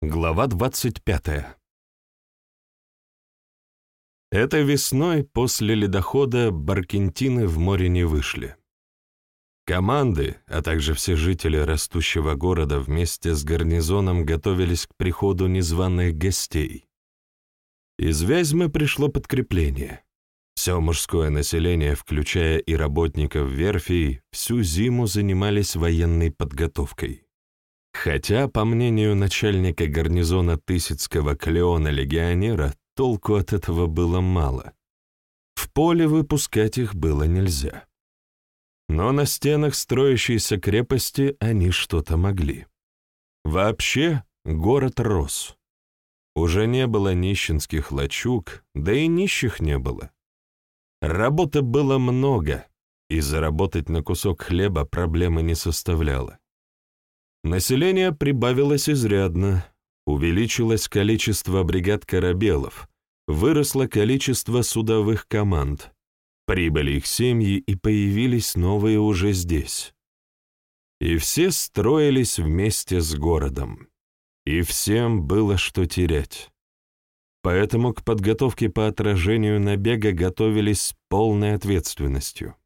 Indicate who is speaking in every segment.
Speaker 1: Глава 25. Этой весной после ледохода баркентины в море не вышли. Команды, а также все жители растущего города вместе с гарнизоном готовились к приходу незваных гостей. Из Вязьмы пришло подкрепление. Все мужское население, включая и работников верфей, всю зиму занимались военной подготовкой. Хотя, по мнению начальника гарнизона Тысяцкого Клеона-легионера, толку от этого было мало. В поле выпускать их было нельзя. Но на стенах строящейся крепости они что-то могли. Вообще, город рос. Уже не было нищенских лачуг, да и нищих не было. Работы было много, и заработать на кусок хлеба проблемы не составляло. Население прибавилось изрядно, увеличилось количество бригад корабелов, выросло количество судовых команд, прибыли их семьи и появились новые уже здесь. И все строились вместе с городом, и всем было что терять. Поэтому к подготовке по отражению набега готовились с полной ответственностью.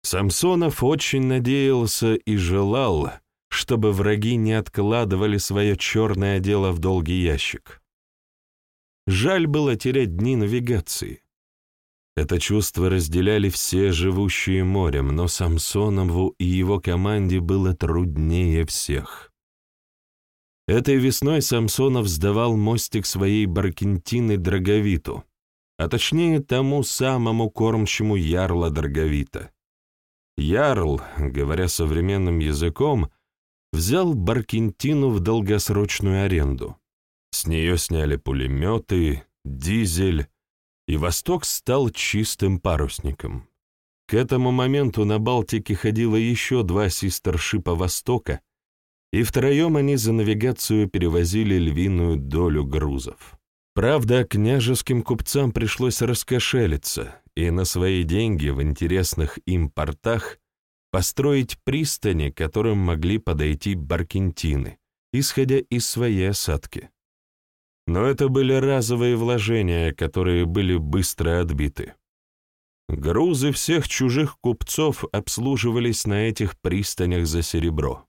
Speaker 1: Самсонов очень надеялся и желал, чтобы враги не откладывали свое черное дело в долгий ящик. Жаль было терять дни навигации. Это чувство разделяли все живущие морем, но Самсонову и его команде было труднее всех. Этой весной Самсонов сдавал мостик своей Баркентины Драговиту, а точнее тому самому кормчему Ярла Драговита. Ярл, говоря современным языком, взял Баркентину в долгосрочную аренду. С нее сняли пулеметы, дизель, и Восток стал чистым парусником. К этому моменту на Балтике ходило еще два систершипа Востока, и втроем они за навигацию перевозили львиную долю грузов. Правда, княжеским купцам пришлось раскошелиться, и на свои деньги в интересных им портах построить пристани, к которым могли подойти баркентины, исходя из своей осадки. Но это были разовые вложения, которые были быстро отбиты. Грузы всех чужих купцов обслуживались на этих пристанях за серебро.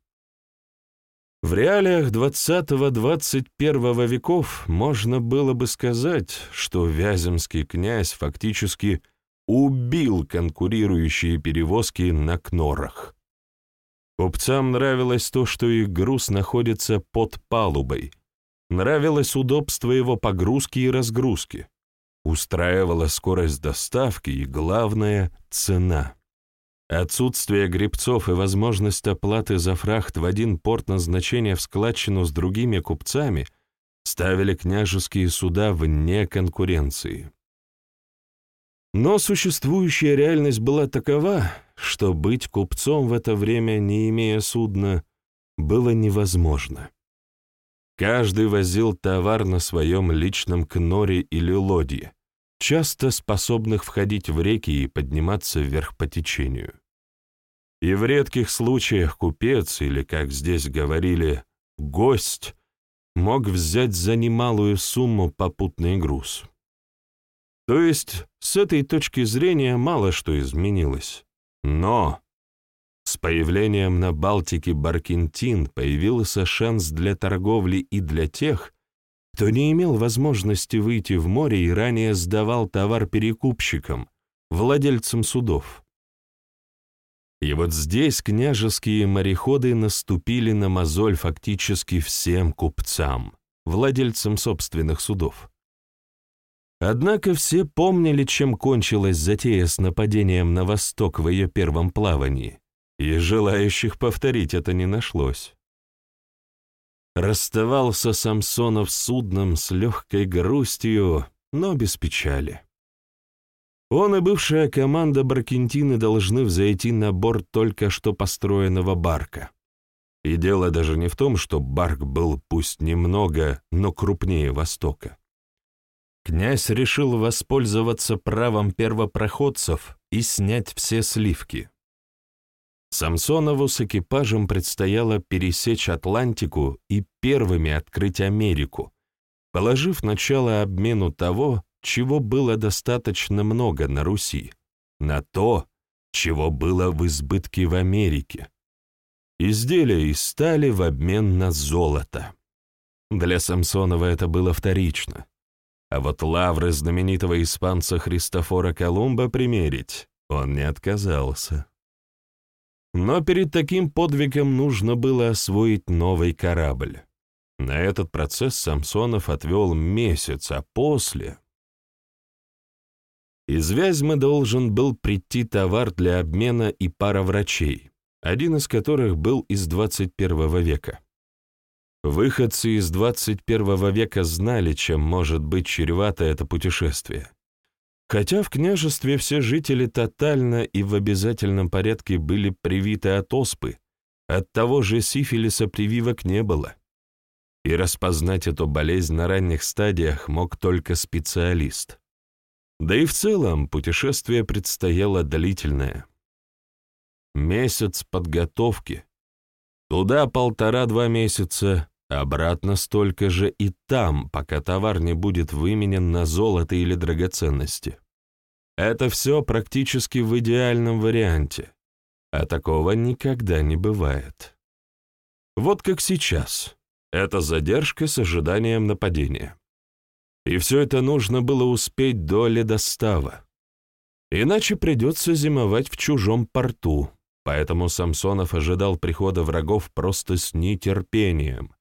Speaker 1: В реалиях 20-21 веков можно было бы сказать, что Вяземский князь фактически убил конкурирующие перевозки на кнорах. Купцам нравилось то, что их груз находится под палубой, нравилось удобство его погрузки и разгрузки, устраивала скорость доставки и, главное, цена. Отсутствие гребцов и возможность оплаты за фрахт в один порт назначения в складчину с другими купцами ставили княжеские суда вне конкуренции. Но существующая реальность была такова, что быть купцом в это время, не имея судна, было невозможно. Каждый возил товар на своем личном кноре или лодье, часто способных входить в реки и подниматься вверх по течению. И в редких случаях купец, или, как здесь говорили, гость, мог взять за немалую сумму попутный груз. То есть, с этой точки зрения мало что изменилось. Но с появлением на Балтике Баркентин появился шанс для торговли и для тех, кто не имел возможности выйти в море и ранее сдавал товар перекупщикам, владельцам судов. И вот здесь княжеские мореходы наступили на мозоль фактически всем купцам, владельцам собственных судов. Однако все помнили, чем кончилась затея с нападением на восток в ее первом плавании, и желающих повторить это не нашлось. Расставался Самсонов судном с легкой грустью, но без печали. Он и бывшая команда Баркентины должны взойти на борт только что построенного барка. И дело даже не в том, что барк был пусть немного, но крупнее Востока князь решил воспользоваться правом первопроходцев и снять все сливки. Самсонову с экипажем предстояло пересечь Атлантику и первыми открыть Америку, положив начало обмену того, чего было достаточно много на Руси, на то, чего было в избытке в Америке. Изделия из стали в обмен на золото. Для Самсонова это было вторично. А вот лавры знаменитого испанца Христофора Колумба примерить он не отказался. Но перед таким подвигом нужно было освоить новый корабль. На этот процесс Самсонов отвел месяц, а после... Из Вязьмы должен был прийти товар для обмена и пара врачей, один из которых был из 21 века. Выходцы из 21 века знали, чем может быть чревато это путешествие. Хотя в княжестве все жители тотально и в обязательном порядке были привиты от оспы, от того же сифилиса прививок не было. И распознать эту болезнь на ранних стадиях мог только специалист. Да и в целом путешествие предстояло длительное. Месяц подготовки. Туда полтора-два месяца, обратно столько же и там, пока товар не будет выменен на золото или драгоценности. Это все практически в идеальном варианте, а такого никогда не бывает. Вот как сейчас. Это задержка с ожиданием нападения. И все это нужно было успеть до ледостава. Иначе придется зимовать в чужом порту, поэтому Самсонов ожидал прихода врагов просто с нетерпением.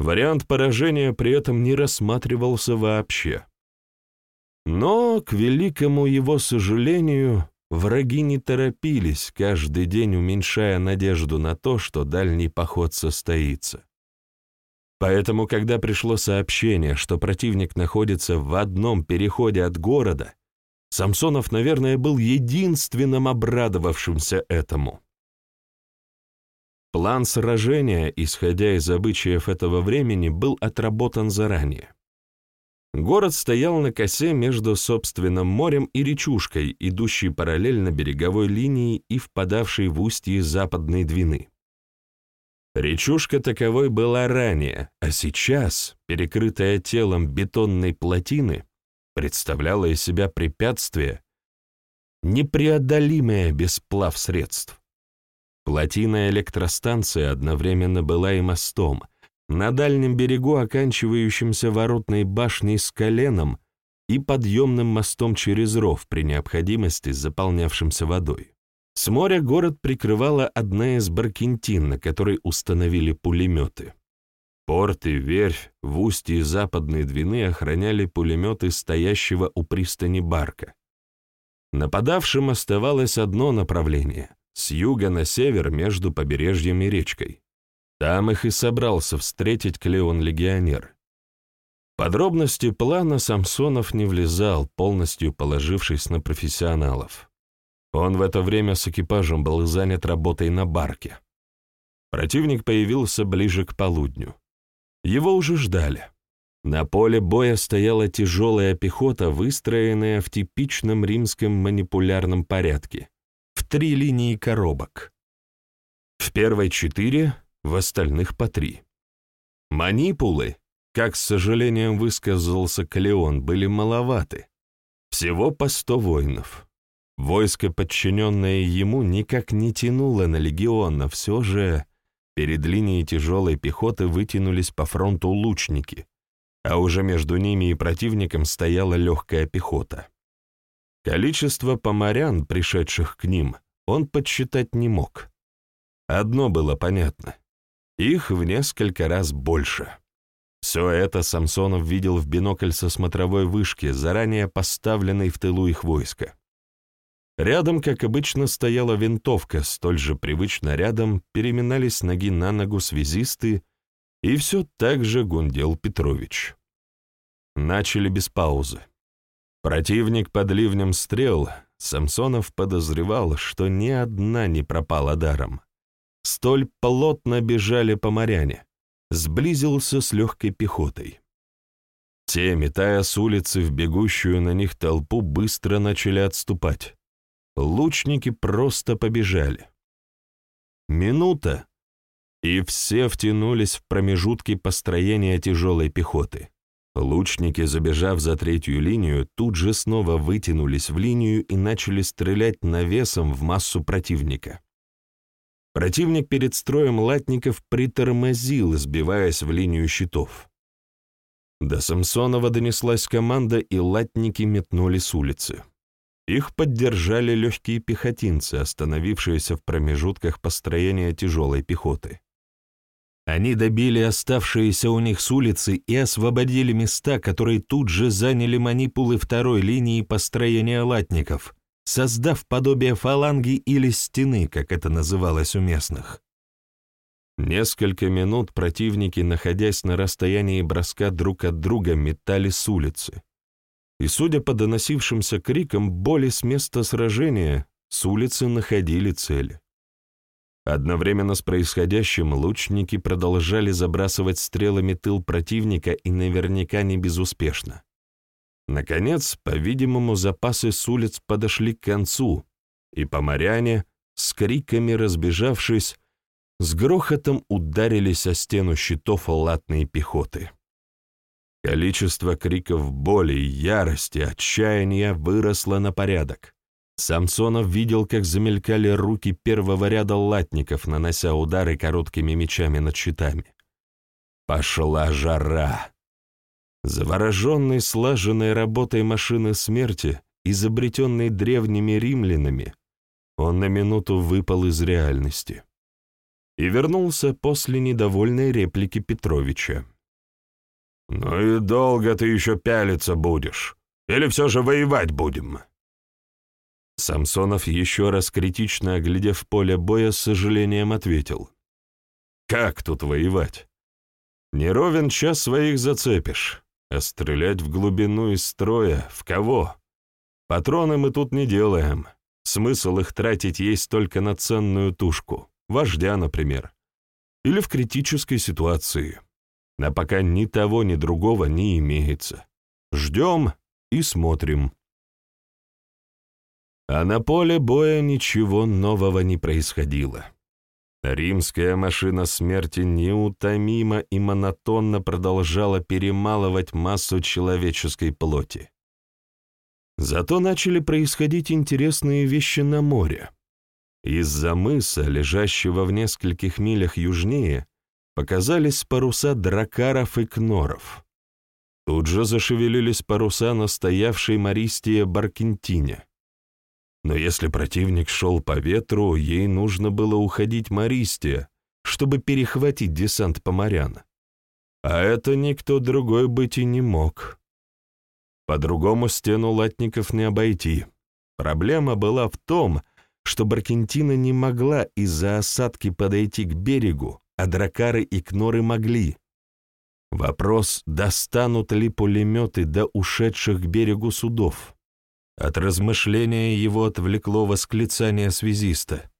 Speaker 1: Вариант поражения при этом не рассматривался вообще. Но, к великому его сожалению, враги не торопились, каждый день уменьшая надежду на то, что дальний поход состоится. Поэтому, когда пришло сообщение, что противник находится в одном переходе от города, Самсонов, наверное, был единственным обрадовавшимся этому. План сражения, исходя из обычаев этого времени, был отработан заранее. Город стоял на косе между собственным морем и речушкой, идущей параллельно береговой линии и впадавшей в устье западной Двины. Речушка таковой была ранее, а сейчас, перекрытая телом бетонной плотины, представляла из себя препятствие, непреодолимое без плав средств. Плотина электростанции одновременно была и мостом, на дальнем берегу оканчивающимся воротной башней с коленом и подъемным мостом через ров при необходимости заполнявшимся водой. С моря город прикрывала одна из баркентин, на которой установили пулеметы. Порт и верфь в устье западной Двины охраняли пулеметы стоящего у пристани барка. Нападавшим оставалось одно направление — с юга на север между побережьем и речкой. Там их и собрался встретить Клеон-легионер. Подробности плана Самсонов не влезал, полностью положившись на профессионалов. Он в это время с экипажем был занят работой на барке. Противник появился ближе к полудню. Его уже ждали. На поле боя стояла тяжелая пехота, выстроенная в типичном римском манипулярном порядке, три линии коробок. В первой четыре, в остальных по три. Манипулы, как с сожалением высказался Калеон, были маловаты. Всего по сто воинов. Войско, подчиненное ему, никак не тянуло на легион, но все же перед линией тяжелой пехоты вытянулись по фронту лучники, а уже между ними и противником стояла легкая пехота. Количество поморян, пришедших к ним, он подсчитать не мог. Одно было понятно. Их в несколько раз больше. Все это Самсонов видел в бинокль со смотровой вышки, заранее поставленной в тылу их войска. Рядом, как обычно, стояла винтовка, столь же привычно рядом переминались ноги на ногу связисты, и все так же гундел Петрович. Начали без паузы. Противник под ливнем стрел, Самсонов подозревал, что ни одна не пропала даром. Столь плотно бежали поморяне. Сблизился с легкой пехотой. Те, метая с улицы в бегущую на них толпу, быстро начали отступать. Лучники просто побежали. минута, и все втянулись в промежутки построения тяжелой пехоты. Лучники, забежав за третью линию, тут же снова вытянулись в линию и начали стрелять навесом в массу противника. Противник перед строем латников притормозил, сбиваясь в линию щитов. До Самсонова донеслась команда, и латники метнули с улицы. Их поддержали легкие пехотинцы, остановившиеся в промежутках построения тяжелой пехоты. Они добили оставшиеся у них с улицы и освободили места, которые тут же заняли манипулы второй линии построения латников, создав подобие фаланги или стены, как это называлось у местных. Несколько минут противники, находясь на расстоянии броска друг от друга, метали с улицы. И, судя по доносившимся крикам боли с места сражения, с улицы находили цели. Одновременно с происходящим лучники продолжали забрасывать стрелами тыл противника и наверняка не безуспешно. Наконец, по-видимому, запасы с улиц подошли к концу, и поморяне, с криками разбежавшись, с грохотом ударились о стену щитов латной пехоты. Количество криков боли, ярости, отчаяния выросло на порядок. Самсонов видел, как замелькали руки первого ряда латников, нанося удары короткими мечами над щитами. Пошла жара. Завороженный слаженной работой машины смерти, изобретенной древними римлянами, он на минуту выпал из реальности и вернулся после недовольной реплики Петровича. «Ну и долго ты еще пялиться будешь? Или все же воевать будем?» Самсонов, еще раз критично оглядев поле боя, с сожалением ответил. «Как тут воевать? Не ровен час своих зацепишь, а стрелять в глубину из строя в кого? Патроны мы тут не делаем. Смысл их тратить есть только на ценную тушку, вождя, например. Или в критической ситуации. А пока ни того, ни другого не имеется. Ждем и смотрим». А на поле боя ничего нового не происходило. Римская машина смерти неутомимо и монотонно продолжала перемалывать массу человеческой плоти. Зато начали происходить интересные вещи на море. Из-за мыса, лежащего в нескольких милях южнее, показались паруса дракаров и кноров. Тут же зашевелились паруса настоявшей Мористия Баркентине. Но если противник шел по ветру, ей нужно было уходить Мористия, чтобы перехватить десант поморян. А это никто другой быть и не мог. По-другому стену латников не обойти. Проблема была в том, что Баркентина не могла из-за осадки подойти к берегу, а дракары и кноры могли. Вопрос, достанут ли пулеметы до ушедших к берегу судов. От размышления его отвлекло восклицание связиста.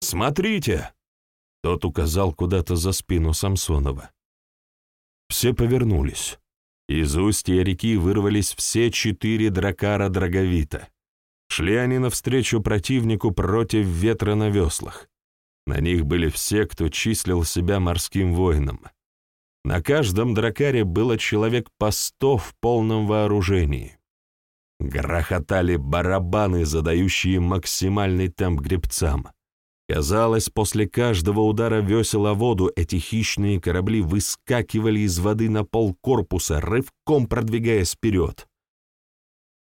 Speaker 1: «Смотрите!» — тот указал куда-то за спину Самсонова. Все повернулись. Из устья реки вырвались все четыре дракара Драговита. Шли они навстречу противнику против ветра на веслах. На них были все, кто числил себя морским воином. На каждом дракаре было человек по сто в полном вооружении. Грохотали барабаны, задающие максимальный темп гребцам. Казалось, после каждого удара весел воду эти хищные корабли выскакивали из воды на пол корпуса, рывком продвигаясь вперед.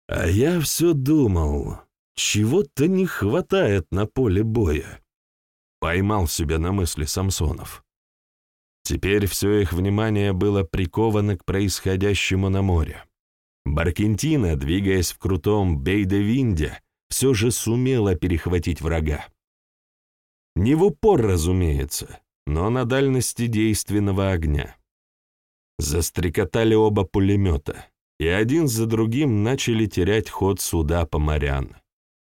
Speaker 1: А я все думал, чего-то не хватает на поле боя. Поймал себя на мысли Самсонов. Теперь все их внимание было приковано к происходящему на море. Баркентина, двигаясь в крутом Бейде-Винде, все же сумела перехватить врага. Не в упор, разумеется, но на дальности действенного огня. Застрекотали оба пулемета, и один за другим начали терять ход суда по морян.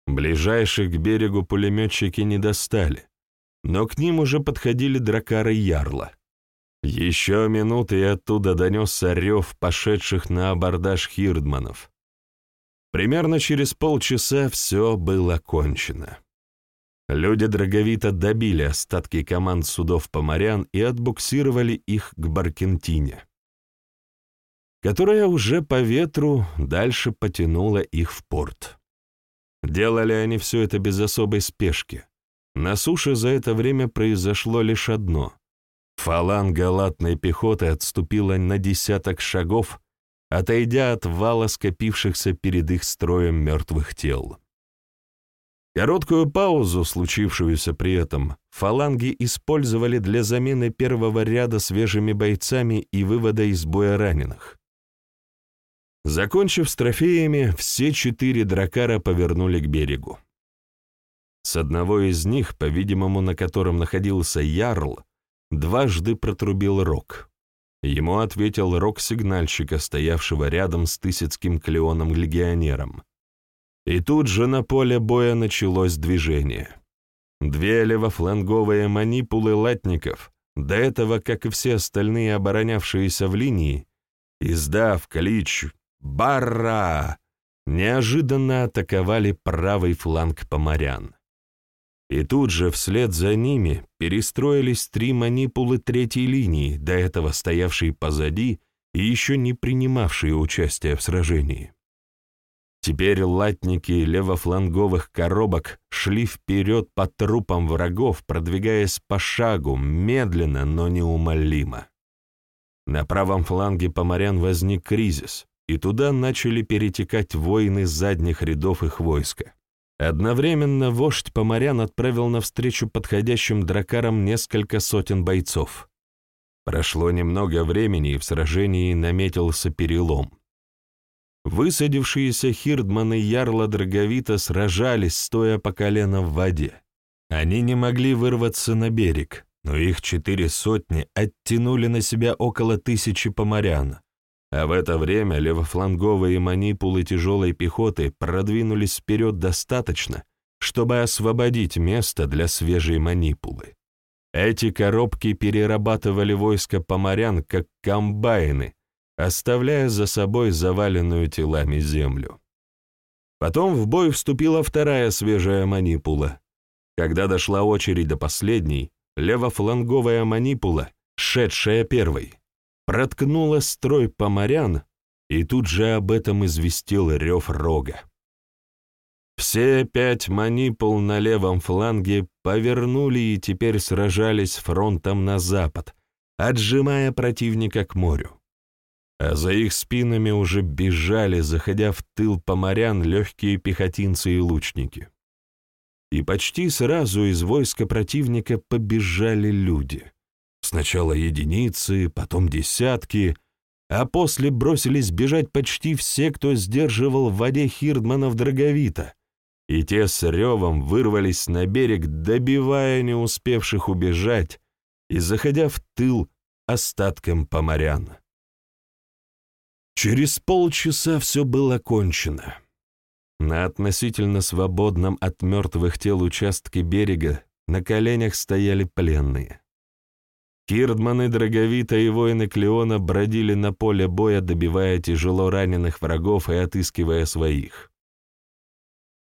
Speaker 1: Ближайших к берегу пулеметчики не достали, но к ним уже подходили дракары Ярла. Еще минуты, и оттуда донесся рев пошедших на абордаж хирдманов. Примерно через полчаса все было кончено. Люди Драговита добили остатки команд судов-поморян и отбуксировали их к Баркентине, которая уже по ветру дальше потянула их в порт. Делали они все это без особой спешки. На суше за это время произошло лишь одно. Фаланга латной пехоты отступила на десяток шагов, отойдя от вала скопившихся перед их строем мертвых тел. Короткую паузу, случившуюся при этом, фаланги использовали для замены первого ряда свежими бойцами и вывода из боя раненых. Закончив с трофеями, все четыре дракара повернули к берегу. С одного из них, по-видимому, на котором находился ярл, дважды протрубил рог. Ему ответил рог сигнальщика, стоявшего рядом с Тысяцким Клеоном-легионером. И тут же на поле боя началось движение. Две левофланговые манипулы латников, до этого, как и все остальные оборонявшиеся в линии, издав клич «Барра!», неожиданно атаковали правый фланг поморян. И тут же вслед за ними перестроились три манипулы третьей линии, до этого стоявшие позади и еще не принимавшие участия в сражении. Теперь латники левофланговых коробок шли вперед по трупам врагов, продвигаясь по шагу, медленно, но неумолимо. На правом фланге поморян возник кризис, и туда начали перетекать воины задних рядов их войска. Одновременно вождь поморян отправил навстречу подходящим дракарам несколько сотен бойцов. Прошло немного времени, и в сражении наметился перелом. Высадившиеся хирдманы Ярла Драговита сражались, стоя по колено в воде. Они не могли вырваться на берег, но их четыре сотни оттянули на себя около тысячи поморян, а в это время левофланговые манипулы тяжелой пехоты продвинулись вперед достаточно, чтобы освободить место для свежей манипулы. Эти коробки перерабатывали войско поморян как комбайны, оставляя за собой заваленную телами землю. Потом в бой вступила вторая свежая манипула. Когда дошла очередь до последней, левофланговая манипула, шедшая первой, проткнула строй поморян, и тут же об этом известил рев рога. Все пять манипул на левом фланге повернули и теперь сражались фронтом на запад, отжимая противника к морю а за их спинами уже бежали, заходя в тыл поморян, легкие пехотинцы и лучники. И почти сразу из войска противника побежали люди. Сначала единицы, потом десятки, а после бросились бежать почти все, кто сдерживал в воде хирдманов Драговита, и те с ревом вырвались на берег, добивая не успевших убежать и заходя в тыл остатком поморян. Через полчаса все было кончено. На относительно свободном от мертвых тел участке берега на коленях стояли пленные. Кирдманы Драговита и воины Клеона бродили на поле боя, добивая тяжело раненых врагов и отыскивая своих.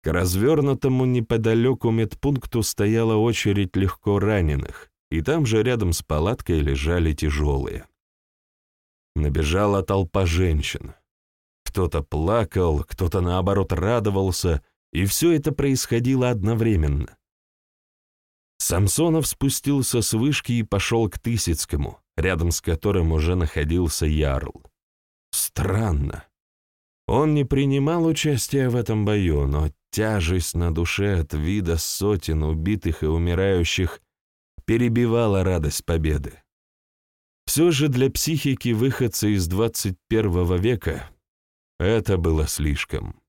Speaker 1: К развернутому неподалеку медпункту стояла очередь легко раненых, и там же рядом с палаткой лежали тяжелые. Набежала толпа женщин. Кто-то плакал, кто-то, наоборот, радовался, и все это происходило одновременно. Самсонов спустился с вышки и пошел к Тысяцкому, рядом с которым уже находился Ярл. Странно. Он не принимал участия в этом бою, но тяжесть на душе от вида сотен убитых и умирающих перебивала радость победы. Все же для психики выходца из 21 века это было слишком.